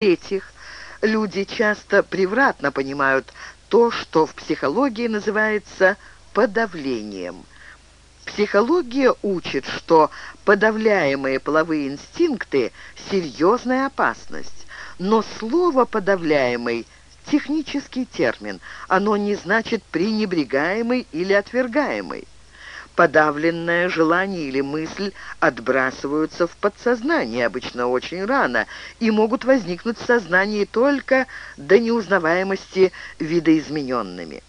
В-третьих, люди часто превратно понимают то, что в психологии называется подавлением. Психология учит, что подавляемые половые инстинкты – серьезная опасность. Но слово «подавляемый» – технический термин. Оно не значит «пренебрегаемый» или «отвергаемый» подавленное желание или мысль отбрасываются в подсознание, обычно очень рано, и могут возникнуть в сознании только до неузнаваемости видоизмененными.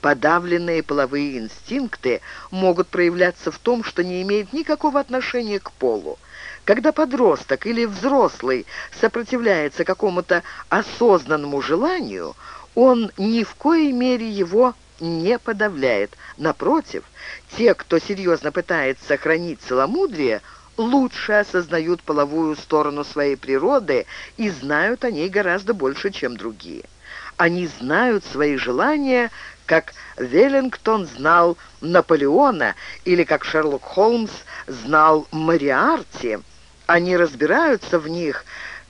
Подавленные половые инстинкты могут проявляться в том, что не имеет никакого отношения к полу. Когда подросток или взрослый сопротивляется какому-то осознанному желанию, он ни в коей мере его не подавляет. Напротив, те, кто серьезно пытается сохранить целомудрие, лучше осознают половую сторону своей природы и знают о ней гораздо больше, чем другие. Они знают свои желания, как Веллингтон знал Наполеона или как Шерлок Холмс знал Мариарти. Они разбираются в них,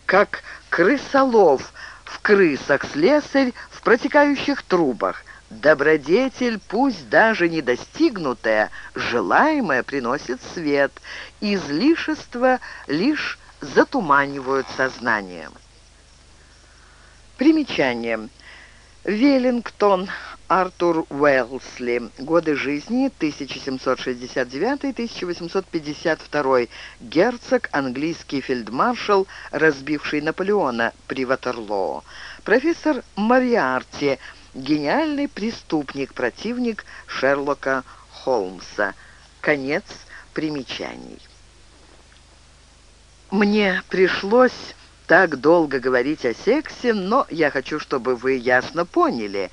как крысолов в крысах-слесарь в протекающих трубах. Добродетель, пусть даже не достигнутая, желаемое приносит свет, излишества лишь затуманивают сознание. Примечание. Веллингтон Артур Уэлсли. Годы жизни 1769-1852. Герцог, английский фельдмаршал, разбивший Наполеона при Ватерлоо. Профессор Мариарти – гениальный преступник, противник Шерлока Холмса. Конец примечаний. Мне пришлось так долго говорить о сексе, но я хочу, чтобы вы ясно поняли,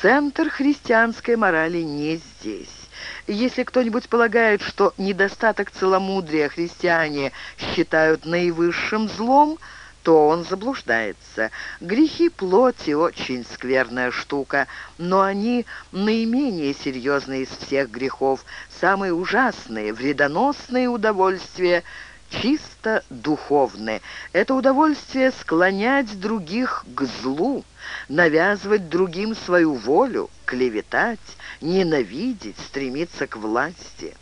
центр христианской морали не здесь. Если кто-нибудь полагает, что недостаток целомудрия христиане считают наивысшим злом – то он заблуждается. Грехи плоти очень скверная штука, но они наименее серьезные из всех грехов, самые ужасные, вредоносные удовольствия, чисто духовные. Это удовольствие склонять других к злу, навязывать другим свою волю, клеветать, ненавидеть, стремиться к власти.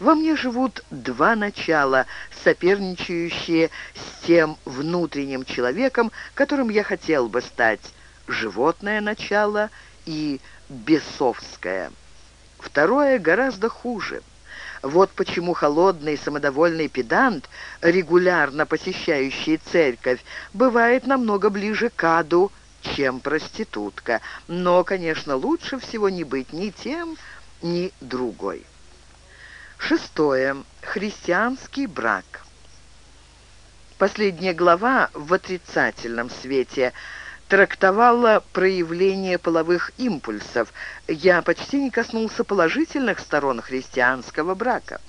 Во мне живут два начала, соперничающие с тем внутренним человеком, которым я хотел бы стать. Животное начало и бесовское. Второе гораздо хуже. Вот почему холодный самодовольный педант, регулярно посещающий церковь, бывает намного ближе к аду, чем проститутка. Но, конечно, лучше всего не быть ни тем, ни другой. Шестое. Христианский брак. Последняя глава в отрицательном свете трактовала проявление половых импульсов. Я почти не коснулся положительных сторон христианского брака.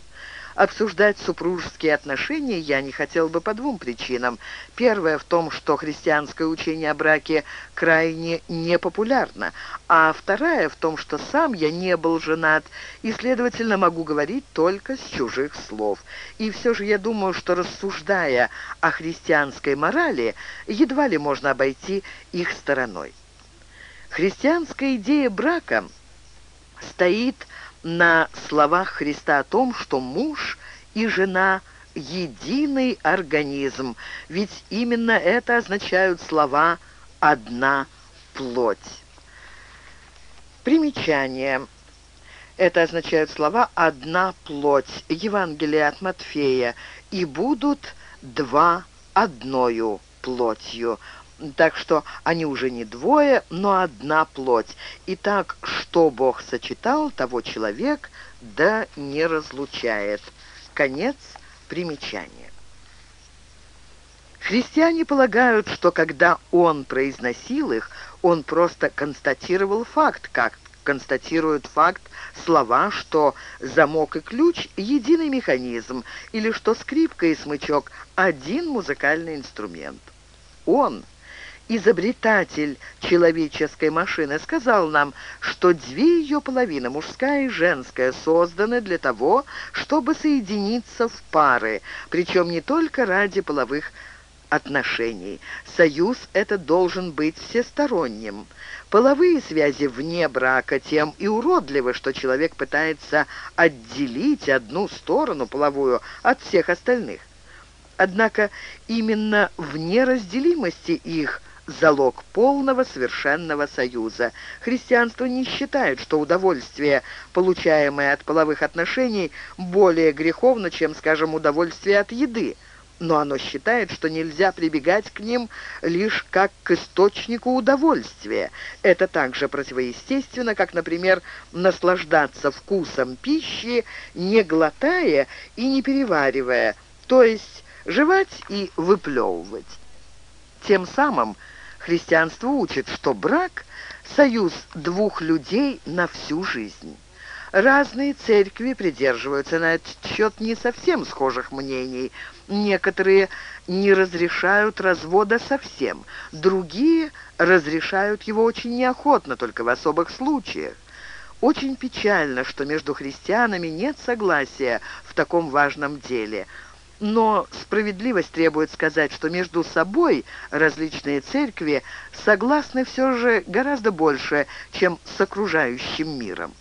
Обсуждать супружеские отношения я не хотел бы по двум причинам. Первая в том, что христианское учение о браке крайне непопулярно, а вторая в том, что сам я не был женат и, следовательно, могу говорить только с чужих слов. И все же я думаю, что, рассуждая о христианской морали, едва ли можно обойти их стороной. Христианская идея брака стоит на словах Христа о том, что муж и жена – единый организм, ведь именно это означают слова «одна плоть». Примечание. Это означают слова «одна плоть» Евангелие от Матфея «и будут два одною плотью». Так что они уже не двое, но одна плоть. И так, что Бог сочетал, того человек да не разлучает. Конец примечания. Христиане полагают, что когда он произносил их, он просто констатировал факт, как констатирует факт слова, что замок и ключ – единый механизм, или что скрипка и смычок – один музыкальный инструмент. Он – изобретатель человеческой машины, сказал нам, что две ее половины, мужская и женская, созданы для того, чтобы соединиться в пары, причем не только ради половых отношений. Союз этот должен быть всесторонним. Половые связи вне брака тем и уродливы, что человек пытается отделить одну сторону половую от всех остальных. Однако именно в неразделимости их залог полного совершенного союза. Христианство не считает, что удовольствие, получаемое от половых отношений, более греховно, чем, скажем, удовольствие от еды но оно считает, что нельзя прибегать к ним лишь как к источнику удовольствия. Это также противоестественно, как, например, наслаждаться вкусом пищи, не глотая и не переваривая, то есть жевать и выплевывать. Тем самым христианство учит, что брак – союз двух людей на всю жизнь. Разные церкви придерживаются на этот счет не совсем схожих мнений. Некоторые не разрешают развода совсем, другие разрешают его очень неохотно, только в особых случаях. Очень печально, что между христианами нет согласия в таком важном деле – но справедливость требует сказать, что между собой различные церкви согласны все же гораздо больше, чем с окружающим миром.